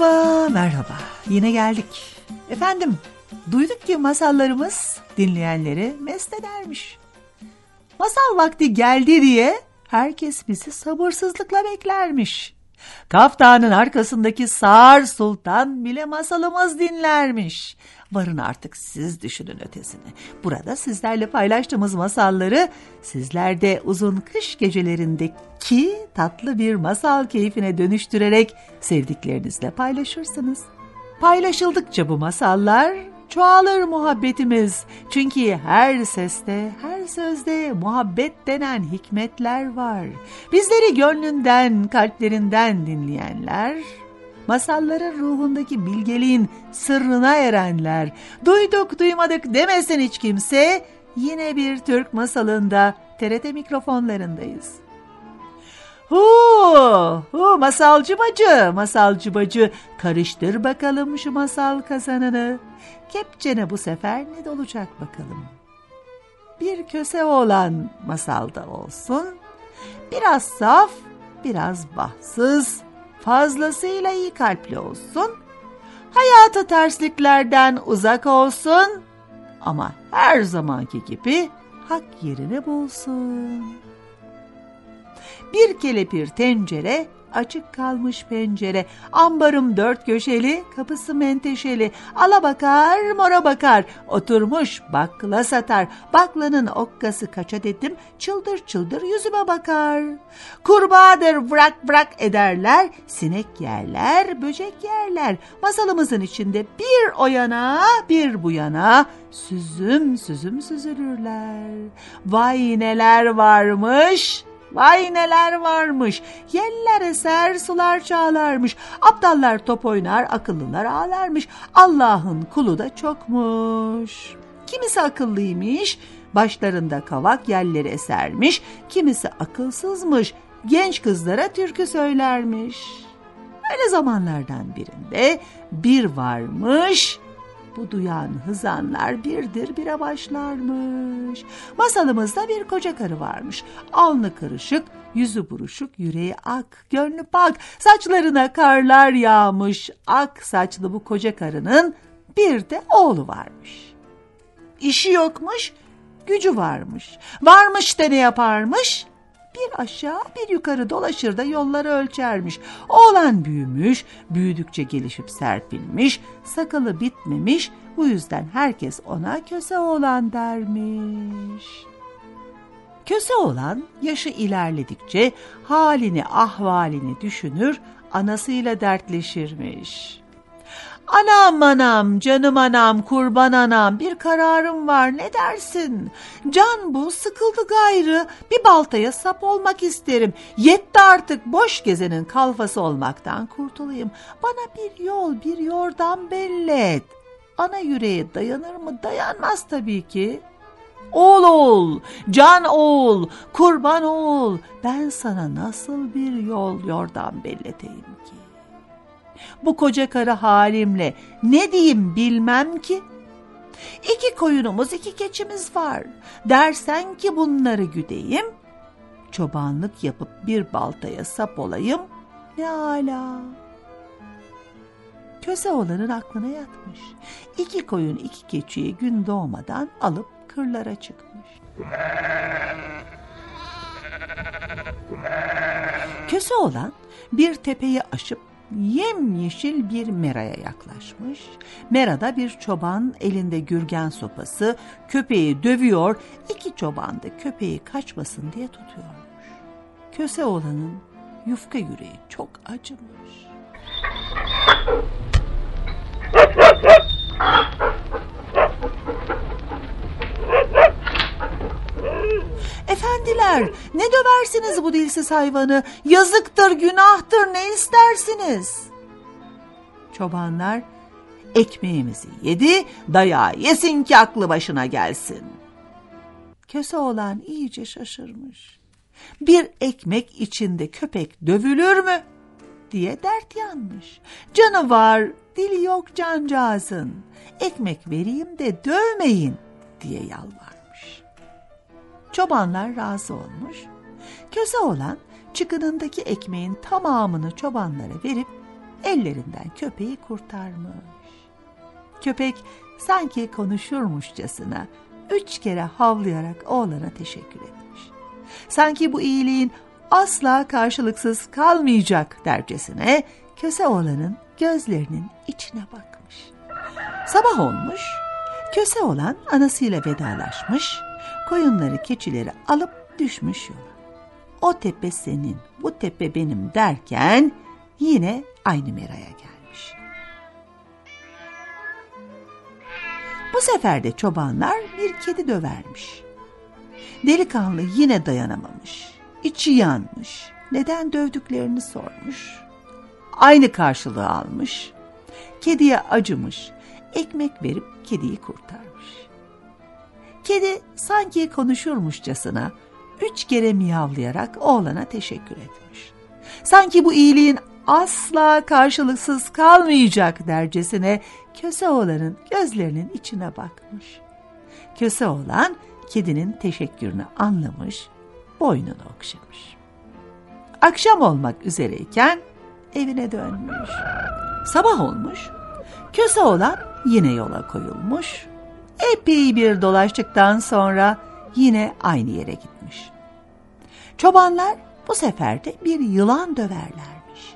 Merhaba, merhaba. Yine geldik. Efendim, duyduk ki masallarımız dinleyenleri mest edermiş. Masal vakti geldi diye herkes bizi sabırsızlıkla beklermiş. Kaftanın arkasındaki Sağır Sultan bile masalımız dinlermiş. Varın artık siz düşünün ötesini. Burada sizlerle paylaştığımız masalları sizler de uzun kış gecelerindeki tatlı bir masal keyfine dönüştürerek sevdiklerinizle paylaşırsınız. Paylaşıldıkça bu masallar çoğalır muhabbetimiz. Çünkü her seste, her sözde muhabbet denen hikmetler var. Bizleri gönlünden, kalplerinden dinleyenler, masalların ruhundaki bilgeliğin sırrına erenler, duyduk duymadık demesin hiç kimse, yine bir Türk masalında TRT mikrofonlarındayız. Hu, hu masalcı bacı, masalcı bacı karıştır bakalım şu masal kazanını. Kepçene bu sefer ne olacak bakalım. Bir köse olan masalda olsun, biraz saf, biraz bahtsız, fazlasıyla iyi kalpli olsun, hayatı tersliklerden uzak olsun ama her zamanki gibi hak yerini bulsun. Bir kelepir tencere, açık kalmış pencere, ambarım dört köşeli, kapısı menteşeli, ala bakar, mora bakar, oturmuş bakla satar, baklanın okkası kaça dedim, çıldır çıldır yüzüme bakar. Kurbağadır bırak bırak ederler, sinek yerler, böcek yerler, masalımızın içinde bir o yana, bir bu yana, süzüm süzüm süzülürler. Vay neler varmış!'' Vay neler varmış. Yeller eser, sular çağlarmış. Aptallar top oynar, akıllılar ağlarmış. Allah'ın kulu da çokmuş. Kimisi akıllıymış, başlarında kavak yerleri esermiş. Kimisi akılsızmış, genç kızlara türkü söylermiş. Öyle zamanlardan birinde bir varmış, bu duyan hızanlar birdir bire başlarmış. Masalımızda bir koca karı varmış. Alnı kırışık, yüzü buruşuk, yüreği ak, gönlü pak, saçlarına karlar yağmış. Ak saçlı bu koca karının bir de oğlu varmış. İşi yokmuş, gücü varmış. Varmış da ne yaparmış? Bir aşağı bir yukarı dolaşır da yolları ölçermiş. Oğlan büyümüş, büyüdükçe gelişip serpilmiş, sakalı bitmemiş, bu yüzden herkes ona köse oğlan dermiş. Köse oğlan yaşı ilerledikçe halini ahvalini düşünür, anasıyla dertleşirmiş. Anam anam, canım anam, kurban anam bir kararım var ne dersin? Can bu sıkıldı gayrı bir baltaya sap olmak isterim. Yetti artık boş gezenin kalfası olmaktan kurtulayım. Bana bir yol bir yordam bellet. Ana yüreğe dayanır mı? Dayanmaz tabii ki. Oğul oğul, can oğul, kurban oğul ben sana nasıl bir yol yordam belleteyim? Bu koca karı halimle ne diyeyim bilmem ki. İki koyunumuz iki keçimiz var. Dersen ki bunları güdeyim. Çobanlık yapıp bir baltaya sap olayım. Ne ala. Köse olanın aklına yatmış. İki koyun iki keçiyi gün doğmadan alıp kırlara çıkmış. Köse olan bir tepeyi aşıp yemyeşil bir meraya yaklaşmış. Merada bir çoban elinde gürgen sopası köpeği dövüyor, iki çoban da köpeği kaçmasın diye tutuyormuş. Köse olanın yufka yüreği çok acımış. Efendiler ne döversiniz bu dilsiz hayvanı? Yazıktır, günahtır ne istersiniz? Çobanlar ekmeğimizi yedi, dayağı yesin ki aklı başına gelsin. Köse olan iyice şaşırmış. Bir ekmek içinde köpek dövülür mü? diye dert yanmış. Canı var, dili yok cancağızın. Ekmek vereyim de dövmeyin diye yalvarmış. Çobanlar razı olmuş. Köse olan çıkınındaki ekmeğin tamamını çobanlara verip ellerinden köpeği kurtarmış. Köpek sanki konuşurmuşçasına üç kere havlayarak oğlana teşekkür etmiş. Sanki bu iyiliğin asla karşılıksız kalmayacak dercesine köse oğlanın gözlerinin içine bakmış. Sabah olmuş, köse olan anasıyla vedalaşmış, koyunları keçileri alıp düşmüş yola. O tepe senin, bu tepe benim derken yine aynı meraya gelmiş. Bu sefer de çobanlar bir kedi dövermiş. Delikanlı yine dayanamamış. İçi yanmış. Neden dövdüklerini sormuş. Aynı karşılığı almış. Kediye acımış. Ekmek verip kediyi kurtarmış. Kedi sanki konuşurmuşçasına üç kere miyavlayarak oğlana teşekkür etmiş. Sanki bu iyiliğin asla karşılıksız kalmayacak dercesine köse oğlanın gözlerinin içine bakmış. Köse oğlan kedinin teşekkürünü anlamış, boynunu okşamış. Akşam olmak üzereyken evine dönmüş. Sabah olmuş, köse oğlan yine yola koyulmuş. Epey bir dolaştıktan sonra yine aynı yere gitmiş. Çobanlar bu sefer de bir yılan döverlermiş.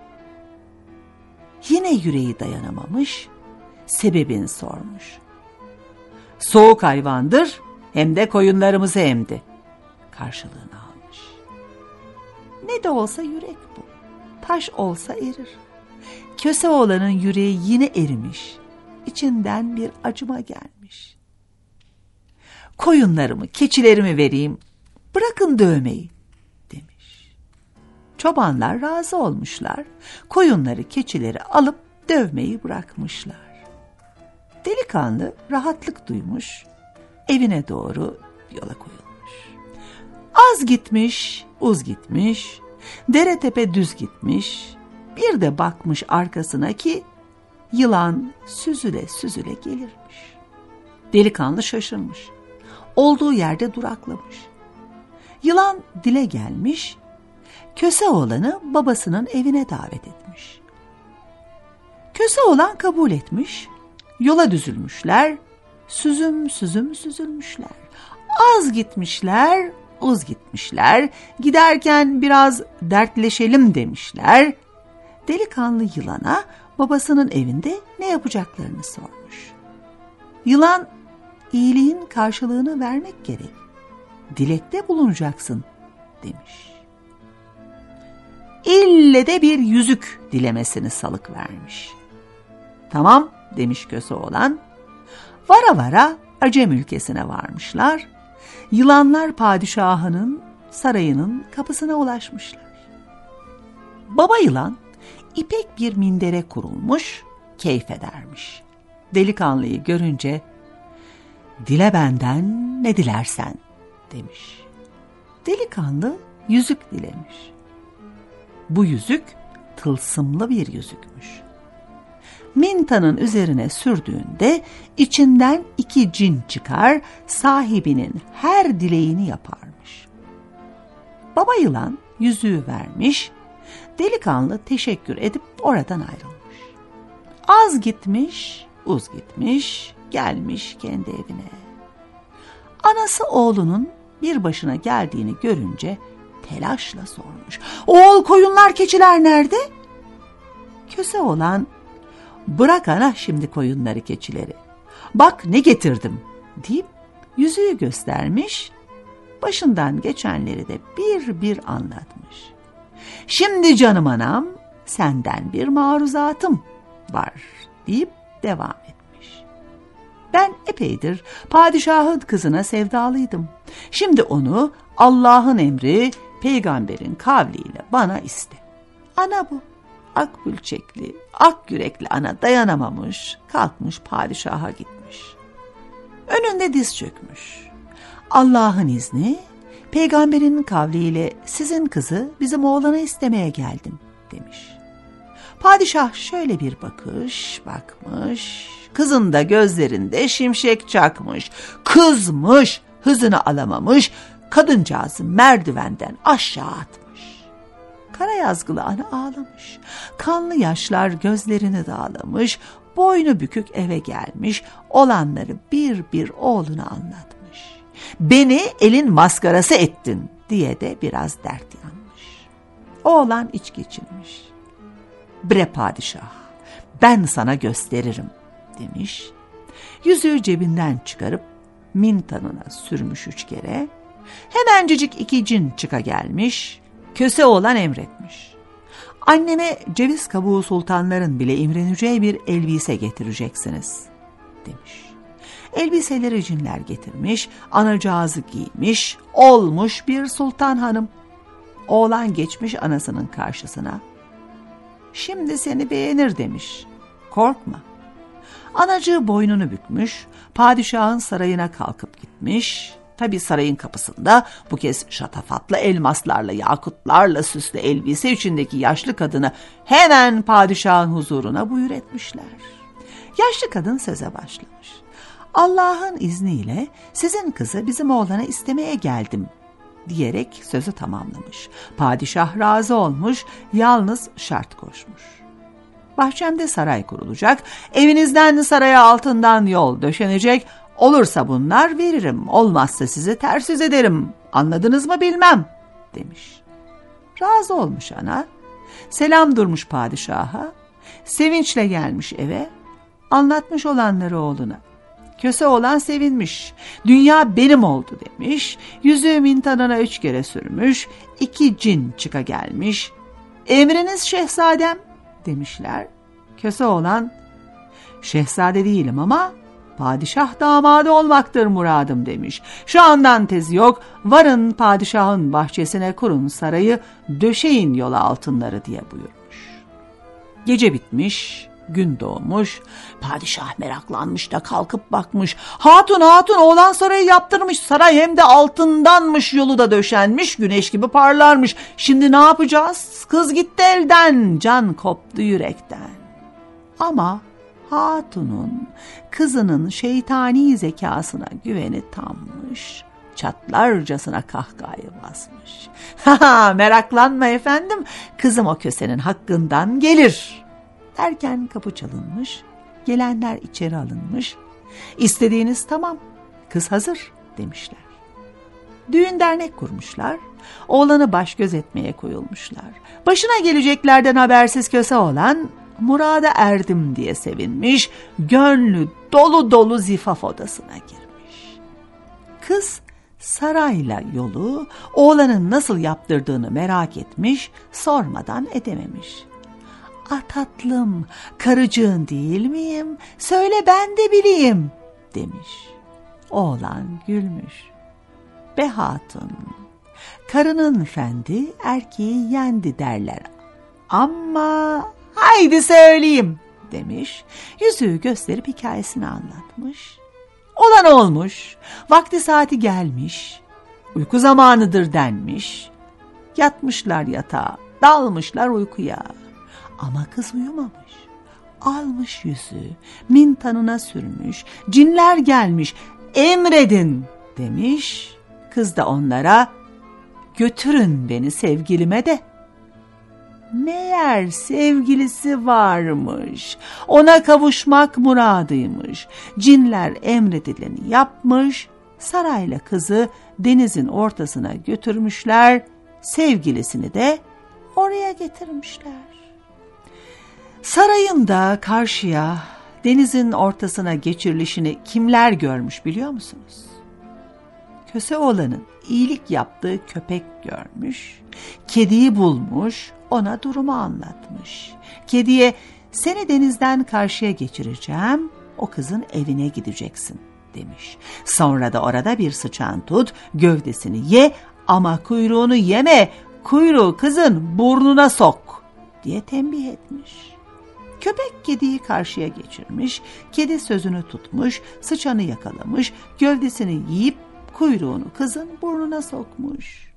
Yine yüreği dayanamamış, sebebini sormuş. Soğuk hayvandır, hem de koyunlarımızı emdi. Karşılığını almış. Ne de olsa yürek bu. Taş olsa erir. Köse oğlanın yüreği yine erimiş. İçinden bir acıma gelmiş. Koyunlarımı, keçilerimi vereyim. Bırakın dövmeyi demiş. Çobanlar razı olmuşlar. Koyunları, keçileri alıp dövmeyi bırakmışlar. Delikanlı rahatlık duymuş evine doğru yola koyulmuş. Az gitmiş, uz gitmiş, dere tepe düz gitmiş, bir de bakmış arkasına ki yılan süzüle süzüle gelirmiş. Delikanlı şaşırmış. Olduğu yerde duraklamış. Yılan dile gelmiş, köse oğlanı babasının evine davet etmiş. Köse oğlan kabul etmiş, yola düzülmüşler, süzüm süzüm süzülmüşler. Az gitmişler, uz gitmişler. Giderken biraz dertleşelim demişler. Delikanlı yılana babasının evinde ne yapacaklarını sormuş. Yılan, iyiliğin karşılığını vermek gerek. Dilekte bulunacaksın demiş. İlle de bir yüzük dilemesini salık vermiş. Tamam demiş köse olan Vara vara Acem ülkesine varmışlar. Yılanlar padişahının sarayının kapısına ulaşmışlar. Baba yılan ipek bir mindere kurulmuş, keyif edermiş. Delikanlıyı görünce, dile benden ne dilersen demiş. Delikanlı yüzük dilemiş. Bu yüzük tılsımlı bir yüzükmüş mintanın üzerine sürdüğünde içinden iki cin çıkar, sahibinin her dileğini yaparmış. Baba yılan yüzüğü vermiş, delikanlı teşekkür edip oradan ayrılmış. Az gitmiş, uz gitmiş, gelmiş kendi evine. Anası oğlunun bir başına geldiğini görünce telaşla sormuş. Oğul koyunlar keçiler nerede? Köse olan Bırak ana şimdi koyunları keçileri. Bak ne getirdim deyip yüzüğü göstermiş, başından geçenleri de bir bir anlatmış. Şimdi canım anam senden bir maruzatım var deyip devam. Ben epeydir padişahın kızına sevdalıydım. Şimdi onu Allah'ın emri peygamberin kavliyle bana iste. Ana bu. Ak bülçekli, ak yürekli ana dayanamamış, kalkmış padişaha gitmiş. Önünde diz çökmüş. Allah'ın izni, peygamberin kavliyle sizin kızı bizim oğlana istemeye geldim demiş. Padişah şöyle bir bakış bakmış, kızın da gözlerinde şimşek çakmış, kızmış, hızını alamamış, kadıncağızı merdivenden aşağı atmış. Kara yazgılı ana ağlamış, kanlı yaşlar gözlerini dağlamış, boynu bükük eve gelmiş, olanları bir bir oğluna anlatmış. Beni elin maskarası ettin diye de biraz dert yanmış. Oğlan iç geçirmiş. Bre padişah, ben sana gösteririm demiş. Yüzüğü cebinden çıkarıp mintanına sürmüş üç kere. Hemencecik iki cin çıka gelmiş, köse olan emretmiş. Anneme ceviz kabuğu sultanların bile imreneceği bir elbise getireceksiniz demiş. Elbiseleri cinler getirmiş, anacağızı giymiş, olmuş bir sultan hanım. Oğlan geçmiş anasının karşısına. Şimdi seni beğenir demiş. Korkma. Anacığı boynunu bükmüş, padişahın sarayına kalkıp gitmiş. Tabi sarayın kapısında bu kez şatafatlı elmaslarla, yakutlarla süslü elbise içindeki yaşlı kadını hemen padişahın huzuruna buyur etmişler. Yaşlı kadın söze başlamış. Allah'ın izniyle sizin kızı bizim oğlana istemeye geldim diyerek sözü tamamlamış. Padişah razı olmuş, yalnız şart koşmuş. Bahçemde saray kurulacak, evinizden saraya altından yol döşenecek, olursa bunlar veririm, olmazsa sizi ters yüz ederim, anladınız mı bilmem, demiş. Razı olmuş ana, selam durmuş padişaha, sevinçle gelmiş eve, anlatmış olanları oğluna. Köse olan sevinmiş. Dünya benim oldu demiş. Yüzüğü mintanına üç kere sürmüş. iki cin çıka gelmiş. Emriniz şehzadem demişler. Köse olan şehzade değilim ama padişah damadı olmaktır muradım demiş. Şu andan tezi yok. Varın padişahın bahçesine kurun sarayı, döşeyin yola altınları diye buyurmuş. Gece bitmiş, gün doğmuş. Padişah meraklanmış da kalkıp bakmış. Hatun hatun oğlan sarayı yaptırmış. Saray hem de altındanmış yolu da döşenmiş. Güneş gibi parlarmış. Şimdi ne yapacağız? Kız gitti elden. Can koptu yürekten. Ama hatunun kızının şeytani zekasına güveni tammış çatlarcasına kahkahayı basmış. Ha meraklanma efendim, kızım o kösenin hakkından gelir.'' Derken kapı çalınmış, gelenler içeri alınmış. İstediğiniz tamam, kız hazır demişler. Düğün dernek kurmuşlar, oğlanı baş göz etmeye koyulmuşlar. Başına geleceklerden habersiz köse olan murada erdim diye sevinmiş, gönlü dolu dolu zifaf odasına girmiş. Kız sarayla yolu oğlanın nasıl yaptırdığını merak etmiş, sormadan edememiş. Ah tatlım, karıcığın değil miyim? Söyle ben de bileyim, demiş. Oğlan gülmüş. Be hatun, karının fendi erkeği yendi derler. Ama haydi söyleyeyim, demiş. Yüzüğü gösterip hikayesini anlatmış. Olan olmuş, vakti saati gelmiş, uyku zamanıdır denmiş. Yatmışlar yatağa, dalmışlar uykuya. Ama kız uyumamış. Almış yüzü, mintanına sürmüş, cinler gelmiş, emredin demiş. Kız da onlara götürün beni sevgilime de. Meğer sevgilisi varmış. Ona kavuşmak muradıymış. Cinler emredileni yapmış. Sarayla kızı denizin ortasına götürmüşler. Sevgilisini de oraya getirmişler. Sarayın da karşıya denizin ortasına geçirilişini kimler görmüş biliyor musunuz? Köseoğlan'ın iyilik yaptığı köpek görmüş, kediyi bulmuş, ona durumu anlatmış. Kediye seni denizden karşıya geçireceğim, o kızın evine gideceksin demiş. Sonra da orada bir sıçan tut, gövdesini ye ama kuyruğunu yeme, kuyruğu kızın burnuna sok diye tembih etmiş. Köpek kediyi karşıya geçirmiş, kedi sözünü tutmuş, sıçanı yakalamış, gövdesini yiyip kuyruğunu kızın burnuna sokmuş.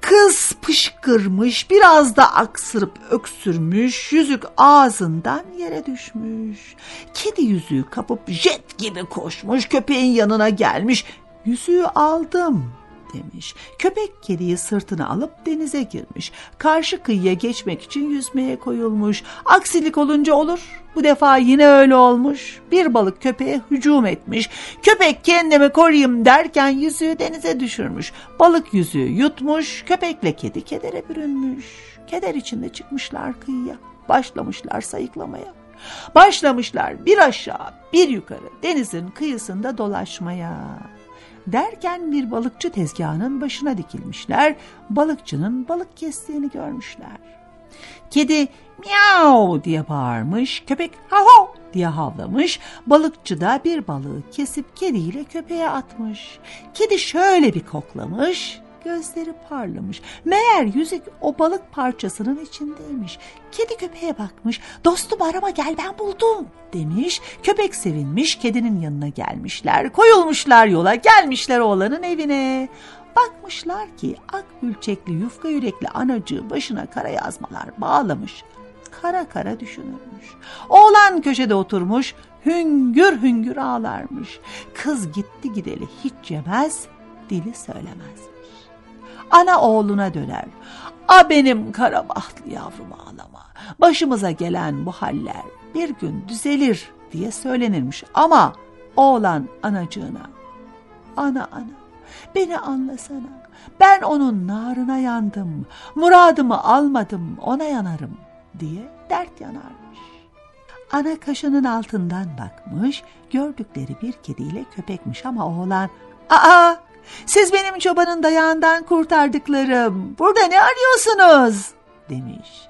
Kız pışkırmış, biraz da aksırıp öksürmüş, yüzük ağzından yere düşmüş. Kedi yüzüğü kapıp jet gibi koşmuş, köpeğin yanına gelmiş. Yüzüğü aldım demiş. Köpek kediyi sırtına alıp denize girmiş. Karşı kıyıya geçmek için yüzmeye koyulmuş. Aksilik olunca olur. Bu defa yine öyle olmuş. Bir balık köpeğe hücum etmiş. Köpek kendimi koruyayım derken yüzüğü denize düşürmüş. Balık yüzüğü yutmuş. Köpekle kedi kedere bürünmüş. Keder içinde çıkmışlar kıyıya. Başlamışlar sayıklamaya. Başlamışlar bir aşağı bir yukarı denizin kıyısında dolaşmaya. Derken bir balıkçı tezgahının başına dikilmişler. Balıkçının balık kestiğini görmüşler. Kedi miau diye bağırmış, köpek hav diye havlamış. Balıkçı da bir balığı kesip kediyle köpeğe atmış. Kedi şöyle bir koklamış, gözleri parlamış. Meğer yüzük o balık parçasının içindeymiş. Kedi köpeğe bakmış. Dostum arama gel ben buldum demiş. Köpek sevinmiş kedinin yanına gelmişler. Koyulmuşlar yola gelmişler oğlanın evine. Bakmışlar ki ak gülçekli yufka yürekli anacığı başına kara yazmalar bağlamış. Kara kara düşünürmüş. Oğlan köşede oturmuş hüngür hüngür ağlarmış. Kız gitti gideli hiç yemez dili söylemez. Ana oğluna döner. A benim kara bahtlı yavrum ağlama. Başımıza gelen bu haller bir gün düzelir diye söylenirmiş. Ama oğlan anacığına. Ana ana beni anlasana. Ben onun narına yandım. Muradımı almadım ona yanarım diye dert yanarmış. Ana kaşının altından bakmış, gördükleri bir kediyle köpekmiş ama oğlan, ''Aa siz benim çobanın dayağından kurtardıklarım. Burada ne arıyorsunuz? demiş.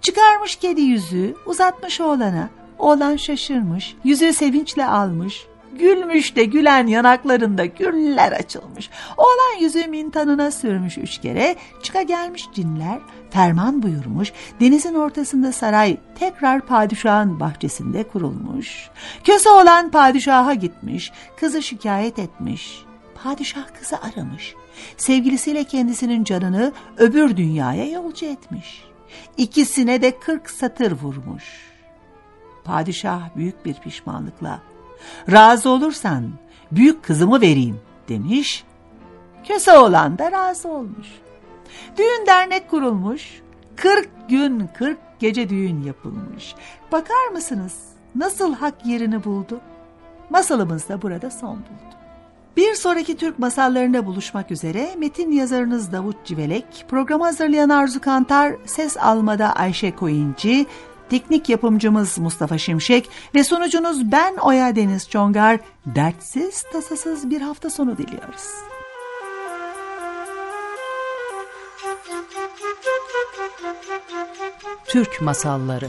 Çıkarmış kedi yüzüğü uzatmış oğlana. Oğlan şaşırmış, yüzüğü sevinçle almış. Gülmüş de gülen yanaklarında güller açılmış. Oğlan yüzüğü mintanına sürmüş üç kere. Çıka gelmiş cinler, ferman buyurmuş. Denizin ortasında saray tekrar padişahın bahçesinde kurulmuş. Köse olan padişaha gitmiş, kızı şikayet etmiş. Padişah kızı aramış. Sevgilisiyle kendisinin canını öbür dünyaya yolcu etmiş. İkisine de kırk satır vurmuş. Padişah büyük bir pişmanlıkla razı olursan büyük kızımı vereyim demiş. Köse olan da razı olmuş. Düğün dernek kurulmuş. Kırk gün kırk gece düğün yapılmış. Bakar mısınız nasıl hak yerini buldu? Masalımız da burada son buldu. Bir sonraki Türk masallarında buluşmak üzere. Metin yazarınız Davut Civelek, programı hazırlayan Arzu Kantar, ses almada Ayşe Koyuncu, teknik yapımcımız Mustafa Şimşek ve sunucunuz ben Oya Deniz Çongar, dertsiz tasasız bir hafta sonu diliyoruz. Türk Masalları